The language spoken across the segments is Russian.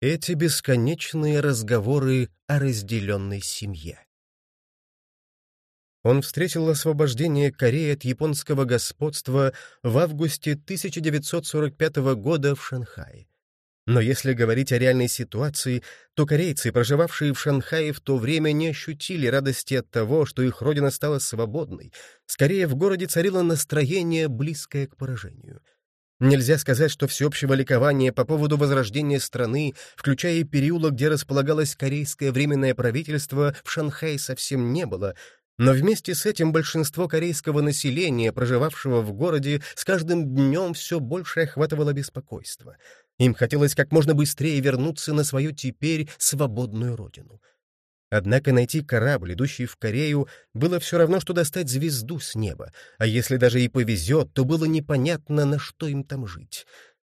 Эти бесконечные разговоры о разделенной семье. Он встретил освобождение Кореи от японского господства в августе 1945 года в Шанхае. Но если говорить о реальной ситуации, то корейцы, проживавшие в Шанхае в то время, не ощутили радости от того, что их родина стала свободной. Скорее, в городе царило настроение, близкое к поражению. Нельзя сказать, что всеобщего ликования по поводу возрождения страны, включая и переулок, где располагалось корейское временное правительство, в Шанхае совсем не было — но вместе с этим большинство корейского населения, проживавшего в городе, с каждым днем все больше охватывало беспокойство. Им хотелось как можно быстрее вернуться на свою теперь свободную родину. Однако найти корабль, идущий в Корею, было все равно, что достать звезду с неба, а если даже и повезет, то было непонятно, на что им там жить.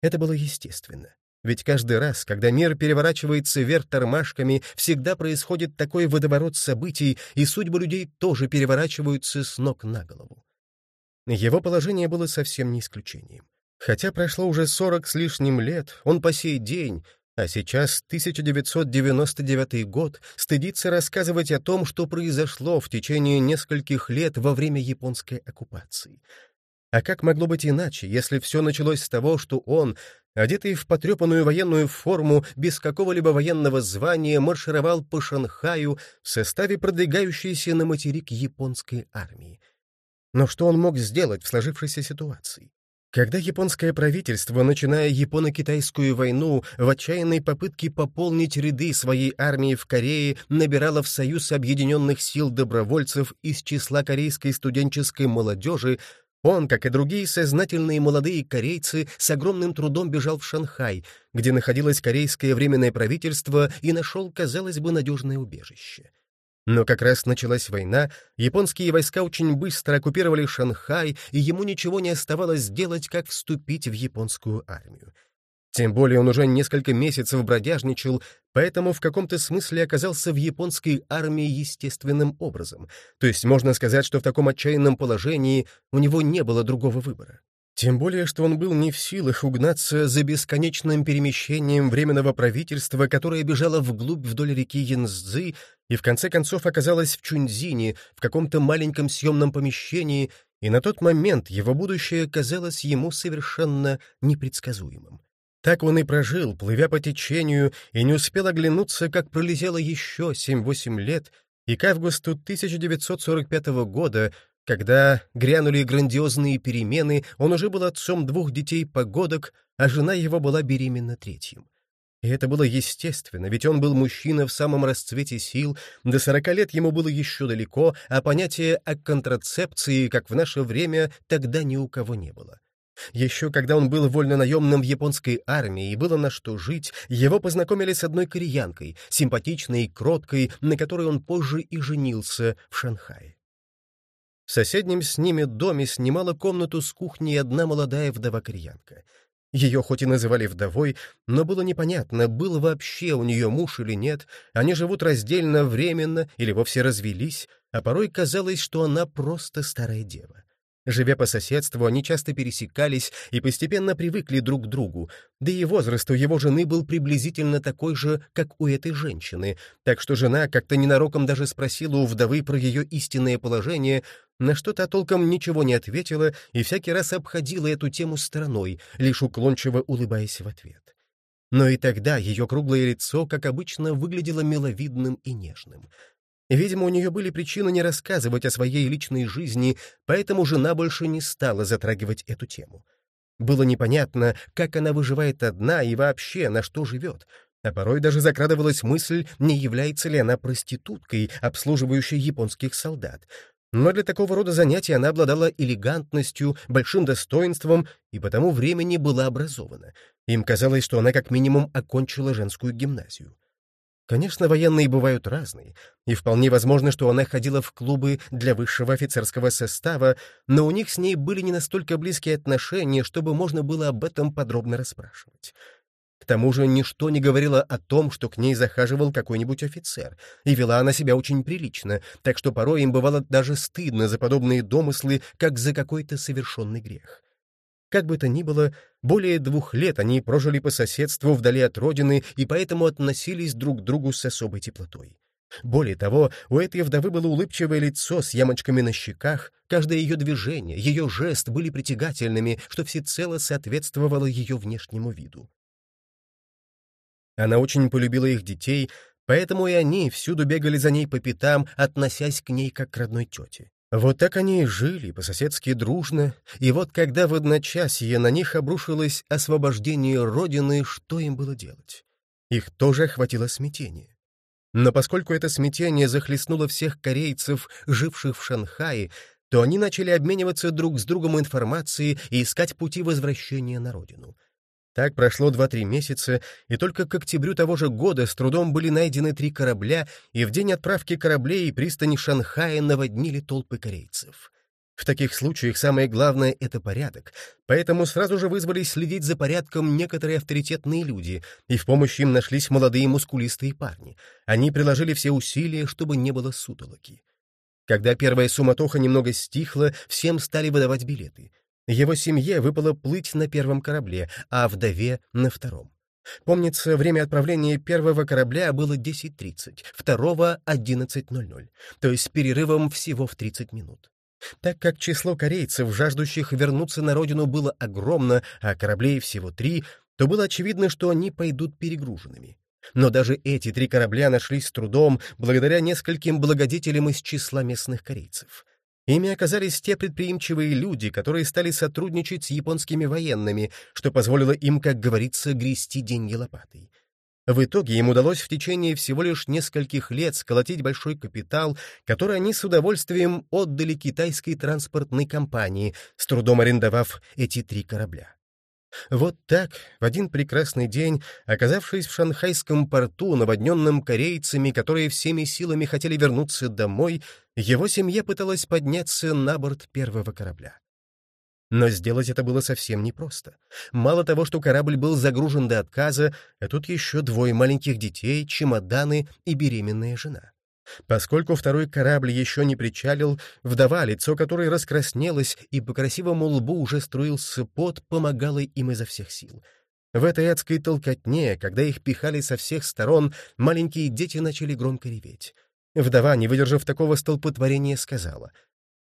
Это было естественно. Ведь каждый раз, когда мир переворачивается вверх тормашками, всегда происходит такой водоворот событий, и судьбы людей тоже переворачиваются с ног на голову. Его положение было совсем не исключением. Хотя прошло уже сорок с лишним лет, он по сей день, а сейчас 1999 год, стыдится рассказывать о том, что произошло в течение нескольких лет во время японской оккупации. А как могло быть иначе, если все началось с того, что он, одетый в потрепанную военную форму, без какого-либо военного звания, маршировал по Шанхаю в составе продвигающейся на материк японской армии. Но что он мог сделать в сложившейся ситуации? Когда японское правительство, начиная японо-китайскую войну, в отчаянной попытке пополнить ряды своей армии в Корее, набирало в Союз Объединенных сил добровольцев из числа корейской студенческой молодежи, он, как и другие сознательные молодые корейцы, с огромным трудом бежал в Шанхай, где находилось корейское временное правительство и нашел, казалось бы, надежное убежище. Но как раз началась война, японские войска очень быстро оккупировали Шанхай, и ему ничего не оставалось сделать, как вступить в японскую армию. Тем более он уже несколько месяцев бродяжничал, поэтому в каком-то смысле оказался в японской армии естественным образом. То есть можно сказать, что в таком отчаянном положении у него не было другого выбора. Тем более, что он был не в силах угнаться за бесконечным перемещением Временного правительства, которое бежало вглубь вдоль реки Янцзы и в конце концов оказалось в Чунзине, в каком-то маленьком съемном помещении, и на тот момент его будущее казалось ему совершенно непредсказуемым. Так он и прожил, плывя по течению, и не успел оглянуться, как пролетело еще семь-восемь лет, и к августу 1945 года, когда грянули грандиозные перемены, он уже был отцом двух детей-погодок, а жена его была беременна третьим. И это было естественно, ведь он был мужчина в самом расцвете сил, до сорока лет ему было еще далеко, а понятия о контрацепции, как в наше время, тогда ни у кого не было. Еще когда он был вольнонаемным в японской армии и было на что жить, его познакомили с одной кореянкой, симпатичной и кроткой, на которой он позже и женился в Шанхае. В соседнем с ними доме снимала комнату с кухней одна молодая вдова-кореянка. Ее хоть и называли вдовой, но было непонятно, был вообще у нее муж или нет, они живут раздельно, временно или вовсе развелись, а порой казалось, что она просто старая дева. Живя по соседству, они часто пересекались и постепенно привыкли друг к другу, да и возраст у его жены был приблизительно такой же, как у этой женщины, так что жена как-то ненароком даже спросила у вдовы про ее истинное положение, на что та толком ничего не ответила и всякий раз обходила эту тему стороной, лишь уклончиво улыбаясь в ответ. Но и тогда ее круглое лицо, как обычно, выглядело миловидным и нежным — Видимо, у нее были причины не рассказывать о своей личной жизни, поэтому жена больше не стала затрагивать эту тему. Было непонятно, как она выживает одна и вообще на что живет, а порой даже закрадывалась мысль, не является ли она проституткой, обслуживающей японских солдат. Но для такого рода занятий она обладала элегантностью, большим достоинством и потому времени была образована. Им казалось, что она как минимум окончила женскую гимназию. Конечно, военные бывают разные, и вполне возможно, что она ходила в клубы для высшего офицерского состава, но у них с ней были не настолько близкие отношения, чтобы можно было об этом подробно расспрашивать. К тому же ничто не говорило о том, что к ней захаживал какой-нибудь офицер, и вела она себя очень прилично, так что порой им бывало даже стыдно за подобные домыслы, как за какой-то совершенный грех. Как бы то ни было, более двух лет они прожили по соседству вдали от родины и поэтому относились друг к другу с особой теплотой. Более того, у этой вдовы было улыбчивое лицо с ямочками на щеках, каждое ее движение, ее жест были притягательными, что всецело соответствовало ее внешнему виду. Она очень полюбила их детей, поэтому и они всюду бегали за ней по пятам, относясь к ней как к родной тете. Вот так они и жили, по-соседски дружно, и вот когда в одночасье на них обрушилось освобождение Родины, что им было делать? Их тоже охватило смятение. Но поскольку это смятение захлестнуло всех корейцев, живших в Шанхае, то они начали обмениваться друг с другом информацией и искать пути возвращения на родину — так прошло два-три месяца, и только к октябрю того же года с трудом были найдены три корабля, и в день отправки кораблей пристани Шанхая наводнили толпы корейцев. В таких случаях самое главное — это порядок, поэтому сразу же вызвались следить за порядком некоторые авторитетные люди, и в помощь им нашлись молодые мускулистые парни. Они приложили все усилия, чтобы не было сутолоки. Когда первая суматоха немного стихла, всем стали выдавать билеты — его семье выпало плыть на первом корабле, а вдове — на втором. Помнится, время отправления первого корабля было 10.30, второго — 11.00, то есть с перерывом всего в 30 минут. Так как число корейцев, жаждущих вернуться на родину, было огромно, а кораблей всего три, то было очевидно, что они пойдут перегруженными. Но даже эти три корабля нашлись с трудом благодаря нескольким благодетелям из числа местных корейцев. Ими оказались те предприимчивые люди, которые стали сотрудничать с японскими военными, что позволило им, как говорится, грести деньги лопатой. В итоге им удалось в течение всего лишь нескольких лет сколотить большой капитал, который они с удовольствием отдали китайской транспортной компании, с трудом арендовав эти три корабля. Вот так, в один прекрасный день, оказавшись в шанхайском порту, наводненном корейцами, которые всеми силами хотели вернуться домой, его семья пыталась подняться на борт первого корабля. Но сделать это было совсем непросто. Мало того, что корабль был загружен до отказа, а тут еще двое маленьких детей, чемоданы и беременная жена. Поскольку второй корабль еще не причалил, вдова, лицо которой раскраснелось и по красивому лбу уже струился пот, помогала им изо всех сил. В этой адской толкотне, когда их пихали со всех сторон, маленькие дети начали громко реветь. Вдова, не выдержав такого столпотворения, сказала,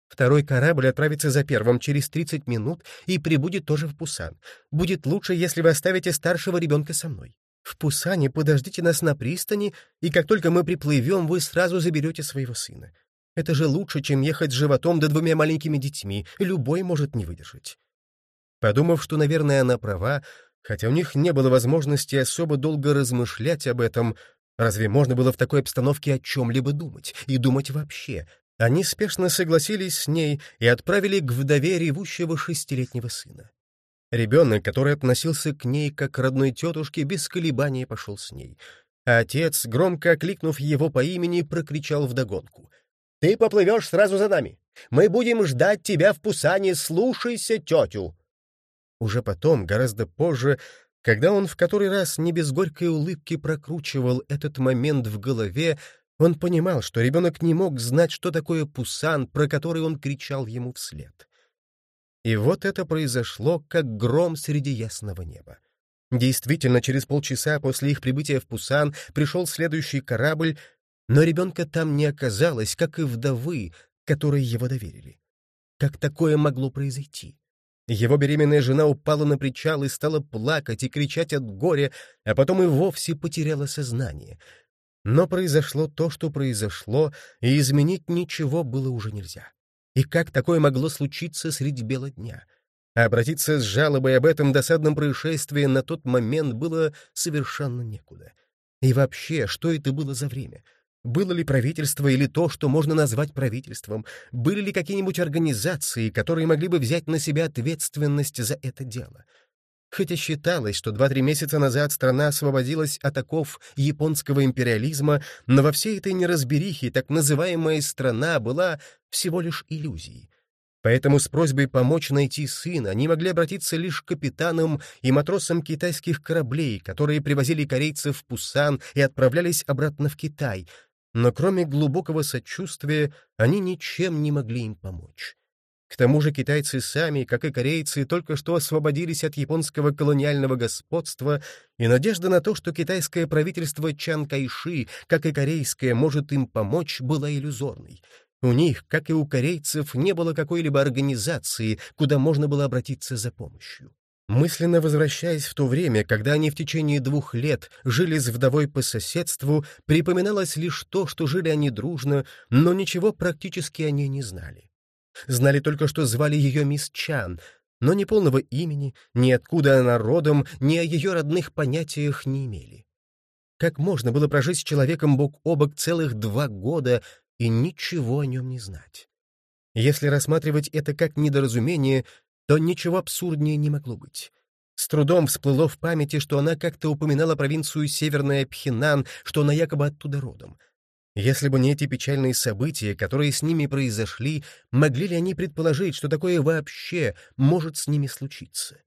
«Второй корабль отправится за первым через 30 минут и прибудет тоже в Пусан. Будет лучше, если вы оставите старшего ребенка со мной». В Пусане подождите нас на пристани, и как только мы приплывем, вы сразу заберете своего сына. Это же лучше, чем ехать с животом да двумя маленькими детьми, любой может не выдержать». Подумав, что, наверное, она права, хотя у них не было возможности особо долго размышлять об этом, разве можно было в такой обстановке о чем-либо думать, и думать вообще, они спешно согласились с ней и отправили к вдове ревущего шестилетнего сына. Ребенок, который относился к ней как к родной тетушке, без колебаний пошел с ней. А отец, громко окликнув его по имени, прокричал вдогонку. «Ты поплывешь сразу за нами! Мы будем ждать тебя в Пусане, слушайся тетю!» Уже потом, гораздо позже, когда он в который раз не без горькой улыбки прокручивал этот момент в голове, он понимал, что ребенок не мог знать, что такое Пусан, про который он кричал ему вслед. И вот это произошло, как гром среди ясного неба. Действительно, через полчаса после их прибытия в Пусан пришел следующий корабль, но ребенка там не оказалось, как и вдовы, которые его доверили. Как такое могло произойти? Его беременная жена упала на причал и стала плакать и кричать от горя, а потом и вовсе потеряла сознание. Но произошло то, что произошло, и изменить ничего было уже нельзя. И как такое могло случиться среди бела дня? А обратиться с жалобой об этом досадном происшествии на тот момент было совершенно некуда. И вообще, что это было за время? Было ли правительство или то, что можно назвать правительством? Были ли какие-нибудь организации, которые могли бы взять на себя ответственность за это дело? Хотя считалось, что два-три месяца назад страна освободилась от оков японского империализма, но во всей этой неразберихе так называемая страна была всего лишь иллюзией. Поэтому с просьбой помочь найти сына они могли обратиться лишь к капитанам и матросам китайских кораблей, которые привозили корейцев в Пусан и отправлялись обратно в Китай, но кроме глубокого сочувствия они ничем не могли им помочь. К тому же китайцы сами, как и корейцы, только что освободились от японского колониального господства, и надежда на то, что китайское правительство Чан Кайши, как и корейское, может им помочь, была иллюзорной. У них, как и у корейцев, не было какой-либо организации, куда можно было обратиться за помощью. Мысленно возвращаясь в то время, когда они в течение двух лет жили с вдовой по соседству, припоминалось лишь то, что жили они дружно, но ничего практически они не знали. Знали только, что звали ее мисс Чан, но ни полного имени, ни откуда она родом, ни о ее родных понятиях не имели. Как можно было прожить с человеком бок о бок целых два года и ничего о нем не знать? Если рассматривать это как недоразумение, то ничего абсурднее не могло быть. С трудом всплыло в памяти, что она как-то упоминала провинцию Северная Пхенан, что она якобы оттуда родом. Если бы не эти печальные события, которые с ними произошли, могли ли они предположить, что такое вообще может с ними случиться?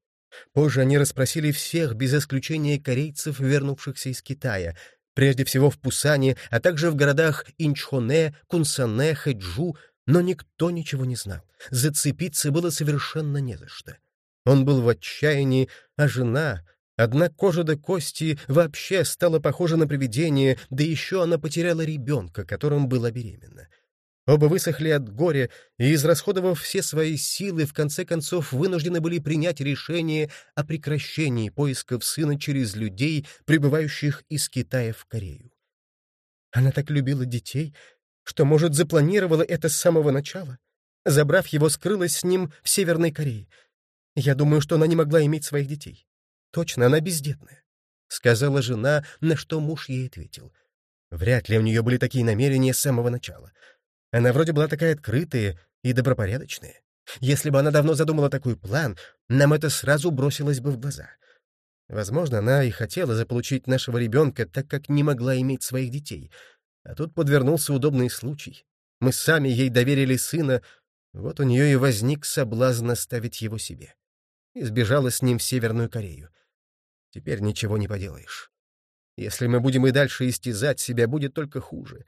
Позже они расспросили всех, без исключения корейцев, вернувшихся из Китая, прежде всего в Пусане, а также в городах Инчхоне, Кунсане, Хэджу, но никто ничего не знал. Зацепиться было совершенно не за что. Он был в отчаянии, а жена, одна кожа до кости, вообще стала похожа на привидение, да еще она потеряла ребенка, которым была беременна. Оба высохли от горя и, израсходовав все свои силы, в конце концов вынуждены были принять решение о прекращении поисков сына через людей, прибывающих из Китая в Корею. Она так любила детей, что, может, запланировала это с самого начала. Забрав его, скрылась с ним в Северной Корее. Я думаю, что она не могла иметь своих детей. Точно, она бездетная. — сказала жена, на что муж ей ответил. Вряд ли у нее были такие намерения с самого начала. Она вроде была такая открытая и добропорядочная. Если бы она давно задумала такой план, нам это сразу бросилось бы в глаза. Возможно, она и хотела заполучить нашего ребенка, так как не могла иметь своих детей — а тут подвернулся удобный случай. Мы сами ей доверили сына, вот у нее и возник соблазн оставить его себе. И сбежала с ним в Северную Корею. Теперь ничего не поделаешь. Если мы будем и дальше истязать себя, будет только хуже.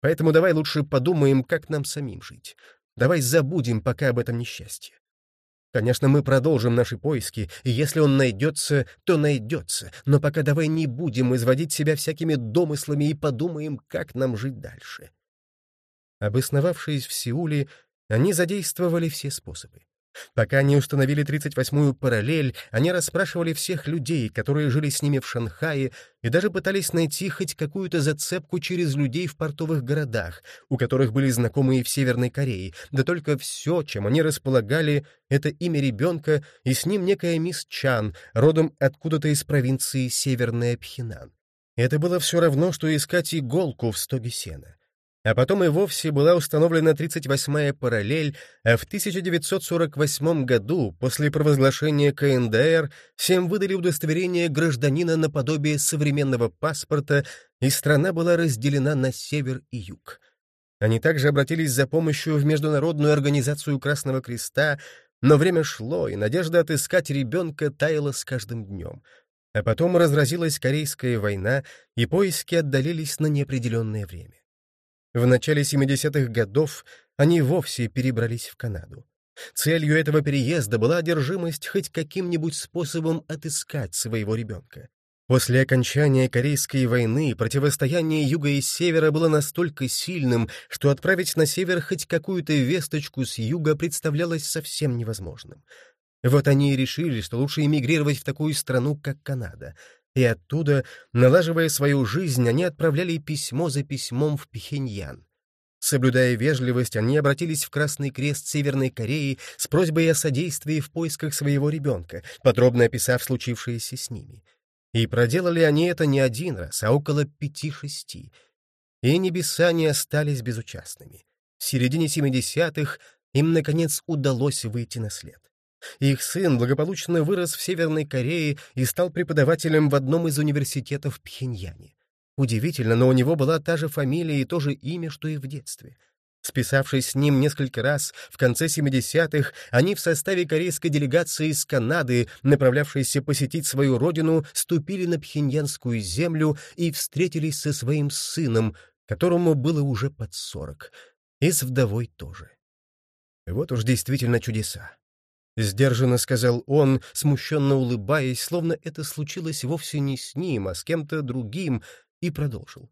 Поэтому давай лучше подумаем, как нам самим жить. Давай забудем пока об этом несчастье. Конечно, мы продолжим наши поиски, и если он найдется, то найдется, но пока давай не будем изводить себя всякими домыслами и подумаем, как нам жить дальше. Обосновавшись в Сеуле, они задействовали все способы. Пока не установили 38-ю параллель, они расспрашивали всех людей, которые жили с ними в Шанхае, и даже пытались найти хоть какую-то зацепку через людей в портовых городах, у которых были знакомые в Северной Корее, да только все, чем они располагали, это имя ребенка и с ним некая мисс Чан, родом откуда-то из провинции Северная Пхенан. Это было все равно, что искать иголку в стоге сена. А потом и вовсе была установлена 38-я параллель, а в 1948 году, после провозглашения КНДР, всем выдали удостоверение гражданина наподобие современного паспорта, и страна была разделена на север и юг. Они также обратились за помощью в Международную организацию Красного Креста, но время шло, и надежда отыскать ребенка таяла с каждым днем. А потом разразилась Корейская война, и поиски отдалились на неопределенное время. В начале 70-х годов они вовсе перебрались в Канаду. Целью этого переезда была одержимость хоть каким-нибудь способом отыскать своего ребенка. После окончания Корейской войны противостояние юга и севера было настолько сильным, что отправить на север хоть какую-то весточку с юга представлялось совсем невозможным. Вот они и решили, что лучше эмигрировать в такую страну, как Канада — и оттуда, налаживая свою жизнь, они отправляли письмо за письмом в Пхеньян. Соблюдая вежливость, они обратились в Красный Крест Северной Кореи с просьбой о содействии в поисках своего ребенка, подробно описав случившееся с ними. И проделали они это не один раз, а около пяти-шести. И небеса не остались безучастными. В середине 70-х им, наконец, удалось выйти на след. Их сын благополучно вырос в Северной Корее и стал преподавателем в одном из университетов в Пхеньяне. Удивительно, но у него была та же фамилия и то же имя, что и в детстве. Списавшись с ним несколько раз, в конце 70-х они в составе корейской делегации из Канады, направлявшейся посетить свою родину, ступили на пхеньянскую землю и встретились со своим сыном, которому было уже под сорок, и с вдовой тоже. Вот уж действительно чудеса. Сдержанно сказал он, смущенно улыбаясь, словно это случилось вовсе не с ним, а с кем-то другим, и продолжил.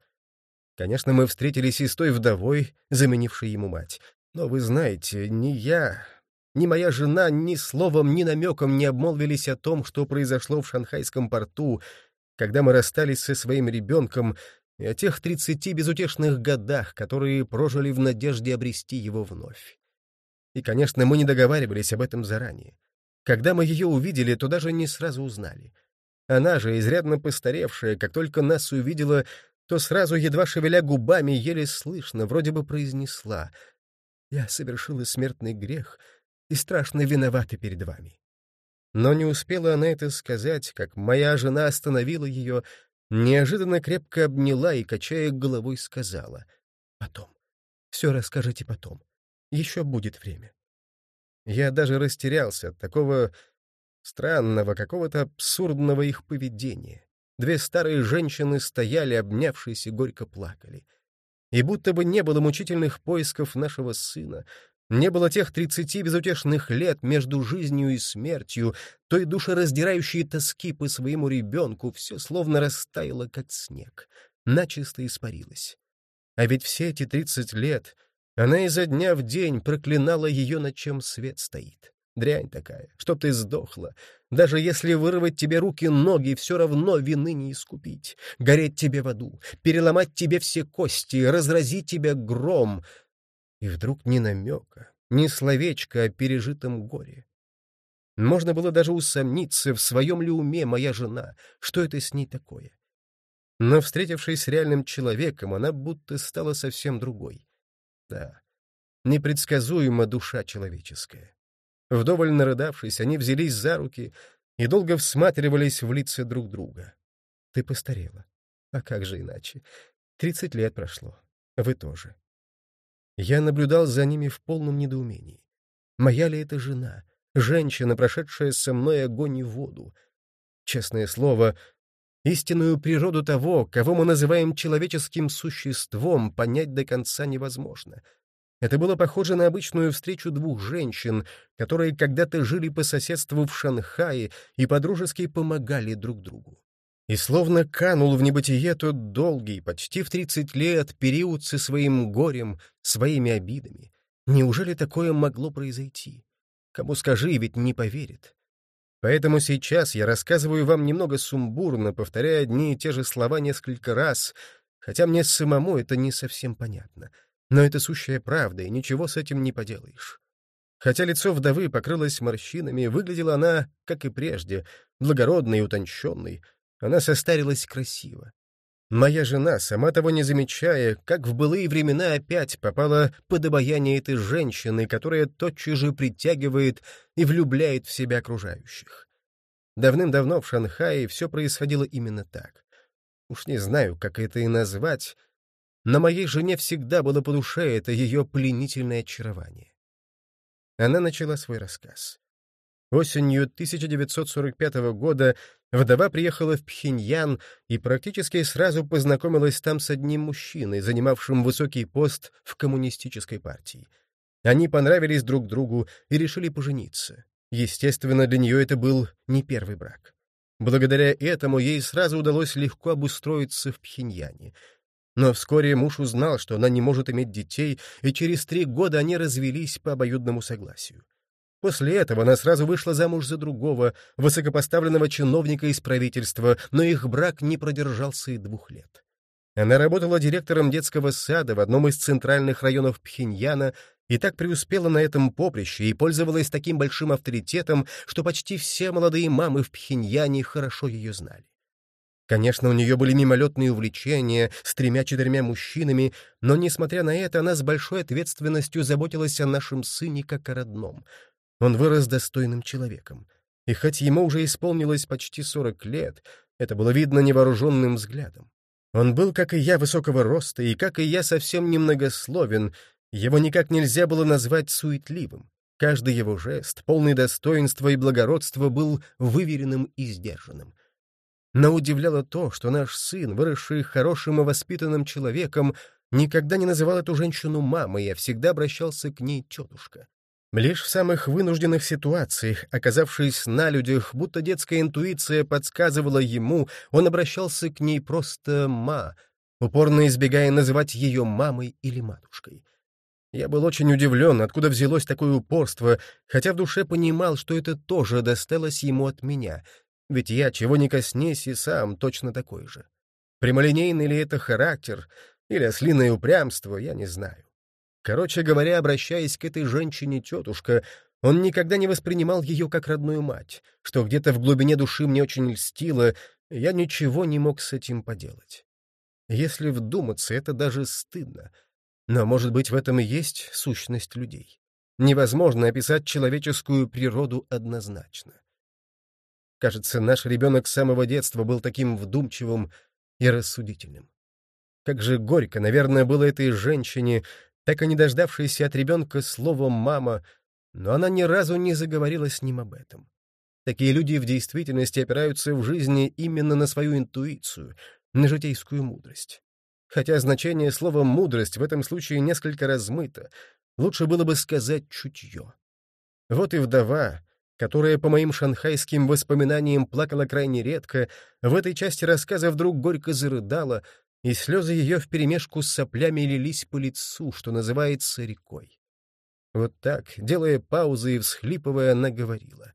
Конечно, мы встретились и с той вдовой, заменившей ему мать. Но вы знаете, ни я, ни моя жена ни словом, ни намеком не обмолвились о том, что произошло в шанхайском порту, когда мы расстались со своим ребенком, и о тех тридцати безутешных годах, которые прожили в надежде обрести его вновь. И, конечно, мы не договаривались об этом заранее. Когда мы ее увидели, то даже не сразу узнали. Она же, изрядно постаревшая, как только нас увидела, то сразу, едва шевеля губами, еле слышно, вроде бы произнесла «Я совершила смертный грех и страшно виновата перед вами». Но не успела она это сказать, как моя жена остановила ее, неожиданно крепко обняла и, качая головой, сказала «Потом. Все расскажите потом. Еще будет время». Я даже растерялся от такого странного, какого-то абсурдного их поведения. Две старые женщины стояли, обнявшись и горько плакали. И будто бы не было мучительных поисков нашего сына, не было тех тридцати безутешных лет между жизнью и смертью, той душераздирающей тоски по своему ребенку, все словно растаяло, как снег, начисто испарилось. А ведь все эти тридцать лет она изо дня в день проклинала ее, над чем свет стоит. Дрянь такая, чтоб ты сдохла. Даже если вырвать тебе руки-ноги, все равно вины не искупить. Гореть тебе в аду, переломать тебе все кости, разразить тебя гром. И вдруг ни намека, ни словечка о пережитом горе. Можно было даже усомниться, в своем ли уме моя жена, что это с ней такое. Но, встретившись с реальным человеком, она будто стала совсем другой. Да, непредсказуема душа человеческая. Вдоволь нарыдавшись, они взялись за руки и долго всматривались в лица друг друга. Ты постарела. А как же иначе? Тридцать лет прошло. Вы тоже. Я наблюдал за ними в полном недоумении. Моя ли это жена? Женщина, прошедшая со мной огонь и воду. Честное слово, истинную природу того, кого мы называем человеческим существом, понять до конца невозможно — это было похоже на обычную встречу двух женщин, которые когда-то жили по соседству в Шанхае и подружески помогали друг другу. И словно канул в небытие тот долгий, почти в тридцать лет, период со своим горем, своими обидами. Неужели такое могло произойти? Кому скажи, ведь не поверит. Поэтому сейчас я рассказываю вам немного сумбурно, повторяя одни и те же слова несколько раз, хотя мне самому это не совсем понятно — но это сущая правда, и ничего с этим не поделаешь. Хотя лицо вдовы покрылось морщинами, выглядела она, как и прежде, благородной и утонченной. Она состарилась красиво. Моя жена, сама того не замечая, как в былые времена опять попала под обаяние этой женщины, которая тотчас же притягивает и влюбляет в себя окружающих. Давным-давно в Шанхае все происходило именно так. Уж не знаю, как это и назвать, но моей жене всегда было по душе это ее пленительное очарование. Она начала свой рассказ. Осенью 1945 года вдова приехала в Пхеньян и практически сразу познакомилась там с одним мужчиной, занимавшим высокий пост в коммунистической партии. Они понравились друг другу и решили пожениться. Естественно, для нее это был не первый брак. Благодаря этому ей сразу удалось легко обустроиться в Пхеньяне — но вскоре муж узнал, что она не может иметь детей, и через три года они развелись по обоюдному согласию. После этого она сразу вышла замуж за другого, высокопоставленного чиновника из правительства, но их брак не продержался и двух лет. Она работала директором детского сада в одном из центральных районов Пхеньяна и так преуспела на этом поприще и пользовалась таким большим авторитетом, что почти все молодые мамы в Пхеньяне хорошо ее знали. Конечно, у нее были мимолетные увлечения с тремя-четырьмя мужчинами, но, несмотря на это, она с большой ответственностью заботилась о нашем сыне как о родном. Он вырос достойным человеком. И хоть ему уже исполнилось почти сорок лет, это было видно невооруженным взглядом. Он был, как и я, высокого роста, и, как и я, совсем немногословен, его никак нельзя было назвать суетливым. Каждый его жест, полный достоинства и благородства, был выверенным и сдержанным. Но удивляло то, что наш сын, выросший хорошим и воспитанным человеком, никогда не называл эту женщину мамой, а всегда обращался к ней тетушка. Лишь в самых вынужденных ситуациях, оказавшись на людях, будто детская интуиция подсказывала ему, он обращался к ней просто «ма», упорно избегая называть ее мамой или матушкой. Я был очень удивлен, откуда взялось такое упорство, хотя в душе понимал, что это тоже досталось ему от меня, ведь я, чего не коснись, и сам точно такой же. Прямолинейный ли это характер или ослиное упрямство, я не знаю. Короче говоря, обращаясь к этой женщине-тетушка, он никогда не воспринимал ее как родную мать, что где-то в глубине души мне очень льстило, я ничего не мог с этим поделать. Если вдуматься, это даже стыдно. Но, может быть, в этом и есть сущность людей. Невозможно описать человеческую природу однозначно. Кажется, наш ребенок с самого детства был таким вдумчивым и рассудительным. Как же горько, наверное, было этой женщине, так и не дождавшейся от ребенка словом «мама», но она ни разу не заговорила с ним об этом. Такие люди в действительности опираются в жизни именно на свою интуицию, на житейскую мудрость. Хотя значение слова «мудрость» в этом случае несколько размыто, лучше было бы сказать «чутье». Вот и вдова, которая, по моим шанхайским воспоминаниям, плакала крайне редко, в этой части рассказа вдруг горько зарыдала, и слезы ее вперемешку с соплями лились по лицу, что называется рекой. Вот так, делая паузы и всхлипывая, она говорила.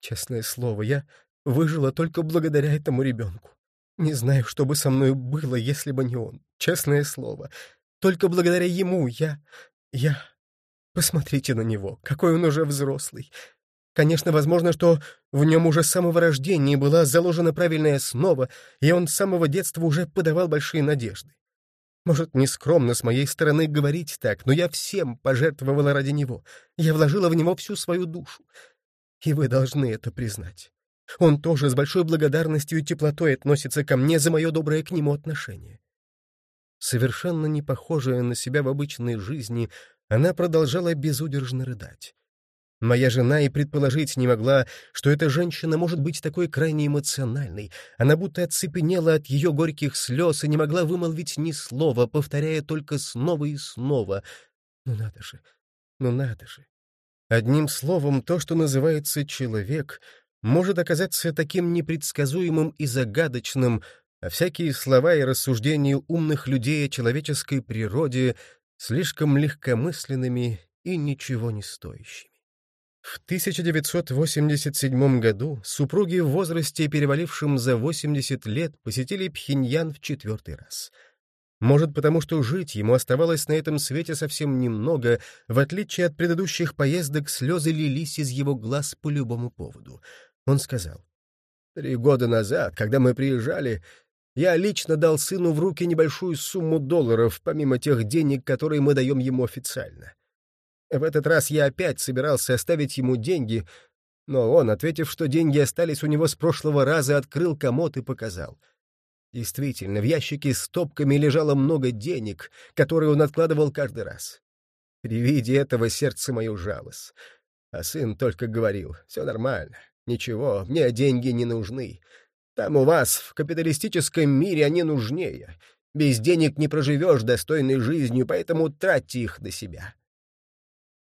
«Честное слово, я выжила только благодаря этому ребенку. Не знаю, что бы со мной было, если бы не он. Честное слово. Только благодаря ему я... я... Посмотрите на него, какой он уже взрослый. Конечно, возможно, что в нем уже с самого рождения была заложена правильная основа, и он с самого детства уже подавал большие надежды. Может, нескромно с моей стороны говорить так, но я всем пожертвовала ради него. Я вложила в него всю свою душу. И вы должны это признать. Он тоже с большой благодарностью и теплотой относится ко мне за мое доброе к нему отношение. Совершенно не похожая на себя в обычной жизни, она продолжала безудержно рыдать. Моя жена и предположить не могла, что эта женщина может быть такой крайне эмоциональной. Она будто оцепенела от ее горьких слез и не могла вымолвить ни слова, повторяя только снова и снова. Ну надо же, ну надо же. Одним словом, то, что называется человек, может оказаться таким непредсказуемым и загадочным, а всякие слова и рассуждения умных людей о человеческой природе слишком легкомысленными и ничего не стоящими. В 1987 году супруги в возрасте, перевалившем за 80 лет, посетили Пхеньян в четвертый раз. Может, потому что жить ему оставалось на этом свете совсем немного, в отличие от предыдущих поездок, слезы лились из его глаз по любому поводу — он сказал, «Три года назад, когда мы приезжали, я лично дал сыну в руки небольшую сумму долларов, помимо тех денег, которые мы даем ему официально. В этот раз я опять собирался оставить ему деньги, но он, ответив, что деньги остались у него с прошлого раза, открыл комод и показал. Действительно, в ящике с топками лежало много денег, которые он откладывал каждый раз. При виде этого сердце мое жалось. А сын только говорил, все нормально, Ничего, мне деньги не нужны. Там у вас, в капиталистическом мире, они нужнее. Без денег не проживешь достойной жизнью, поэтому тратьте их на себя.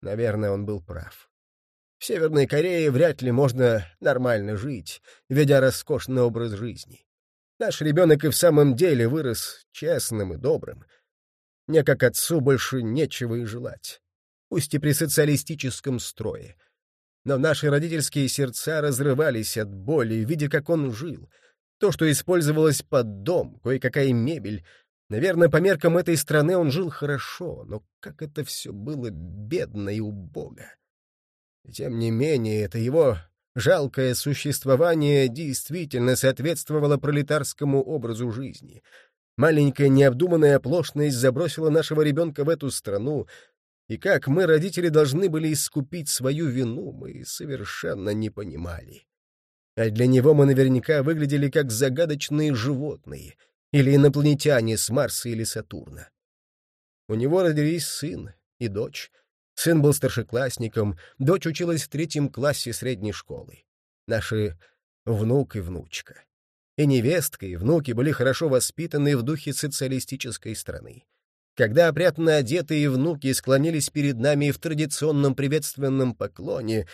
Наверное, он был прав. В Северной Корее вряд ли можно нормально жить, ведя роскошный образ жизни. Наш ребенок и в самом деле вырос честным и добрым. Мне, как отцу, больше нечего и желать. Пусть и при социалистическом строе — но наши родительские сердца разрывались от боли, видя, как он жил. То, что использовалось под дом, кое-какая мебель. Наверное, по меркам этой страны он жил хорошо, но как это все было бедно и убого. Тем не менее, это его жалкое существование действительно соответствовало пролетарскому образу жизни. Маленькая необдуманная оплошность забросила нашего ребенка в эту страну, и как мы, родители, должны были искупить свою вину, мы совершенно не понимали. А для него мы наверняка выглядели как загадочные животные или инопланетяне с Марса или Сатурна. У него родились сын и дочь. Сын был старшеклассником, дочь училась в третьем классе средней школы. Наши внук и внучка. И невестка, и внуки были хорошо воспитаны в духе социалистической страны. Когда опрятно одетые внуки склонились перед нами в традиционном приветственном поклоне,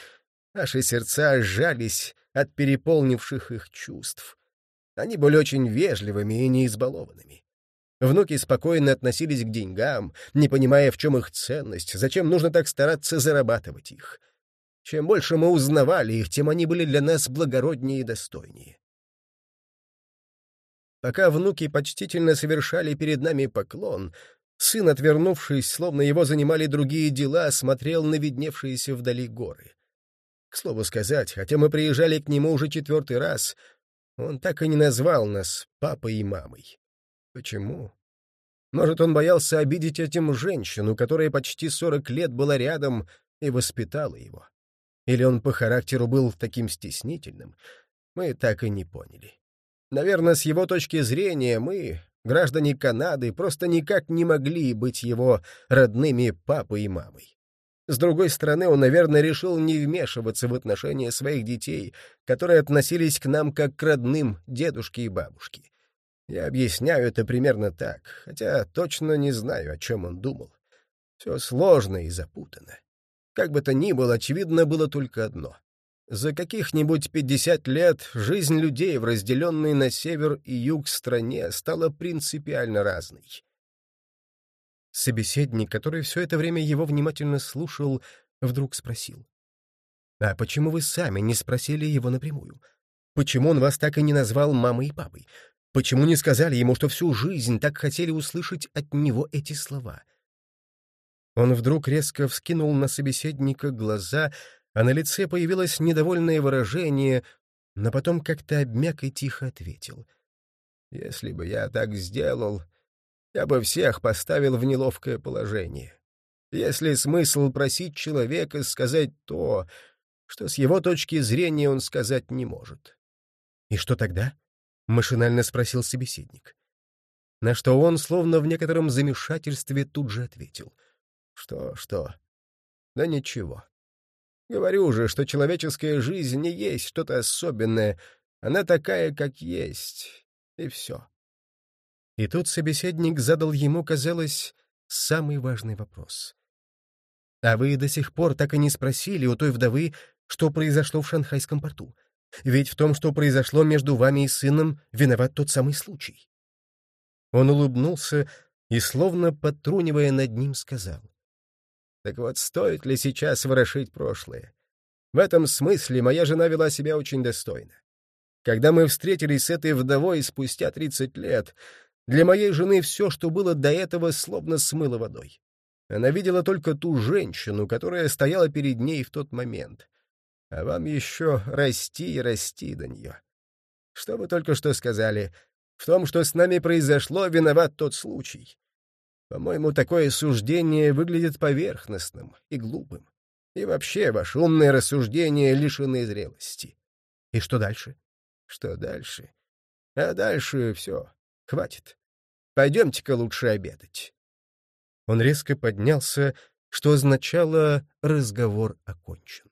наши сердца сжались от переполнивших их чувств. Они были очень вежливыми и неизбалованными. Внуки спокойно относились к деньгам, не понимая, в чем их ценность, зачем нужно так стараться зарабатывать их. Чем больше мы узнавали их, тем они были для нас благороднее и достойнее. Пока внуки почтительно совершали перед нами поклон, сын, отвернувшись, словно его занимали другие дела, смотрел на видневшиеся вдали горы. К слову сказать, хотя мы приезжали к нему уже четвертый раз, он так и не назвал нас папой и мамой. Почему? Может, он боялся обидеть этим женщину, которая почти сорок лет была рядом и воспитала его. Или он по характеру был таким стеснительным, мы так и не поняли. Наверное, с его точки зрения мы, граждане Канады, просто никак не могли быть его родными папой и мамой. С другой стороны, он, наверное, решил не вмешиваться в отношения своих детей, которые относились к нам как к родным дедушке и бабушке. Я объясняю это примерно так, хотя точно не знаю, о чем он думал. Все сложно и запутано. Как бы то ни было, очевидно было только одно. За каких-нибудь пятьдесят лет жизнь людей в разделенной на север и юг стране стала принципиально разной. Собеседник, который все это время его внимательно слушал, вдруг спросил. «А почему вы сами не спросили его напрямую? Почему он вас так и не назвал мамой и папой? Почему не сказали ему, что всю жизнь так хотели услышать от него эти слова?» Он вдруг резко вскинул на собеседника глаза, а на лице появилось недовольное выражение, но потом как-то обмяк и тихо ответил. «Если бы я так сделал, я бы всех поставил в неловкое положение. Если смысл просить человека сказать то, что с его точки зрения он сказать не может». «И что тогда?» — машинально спросил собеседник. На что он, словно в некотором замешательстве, тут же ответил. «Что, что? Да ничего. Говорю же, что человеческая жизнь не есть что-то особенное, она такая, как есть, и все. И тут собеседник задал ему, казалось, самый важный вопрос. «А вы до сих пор так и не спросили у той вдовы, что произошло в Шанхайском порту? Ведь в том, что произошло между вами и сыном, виноват тот самый случай». Он улыбнулся и, словно подтрунивая над ним, сказал. Так вот, стоит ли сейчас ворошить прошлое? В этом смысле моя жена вела себя очень достойно. Когда мы встретились с этой вдовой спустя 30 лет, для моей жены все, что было до этого, словно смыло водой. Она видела только ту женщину, которая стояла перед ней в тот момент. А вам еще расти и расти до нее. Что вы только что сказали? В том, что с нами произошло, виноват тот случай. По-моему, такое суждение выглядит поверхностным и глупым. И вообще, ваши умные рассуждения лишены зрелости. И что дальше? Что дальше? А дальше все. Хватит. Пойдемте-ка лучше обедать. Он резко поднялся, что означало «разговор окончен».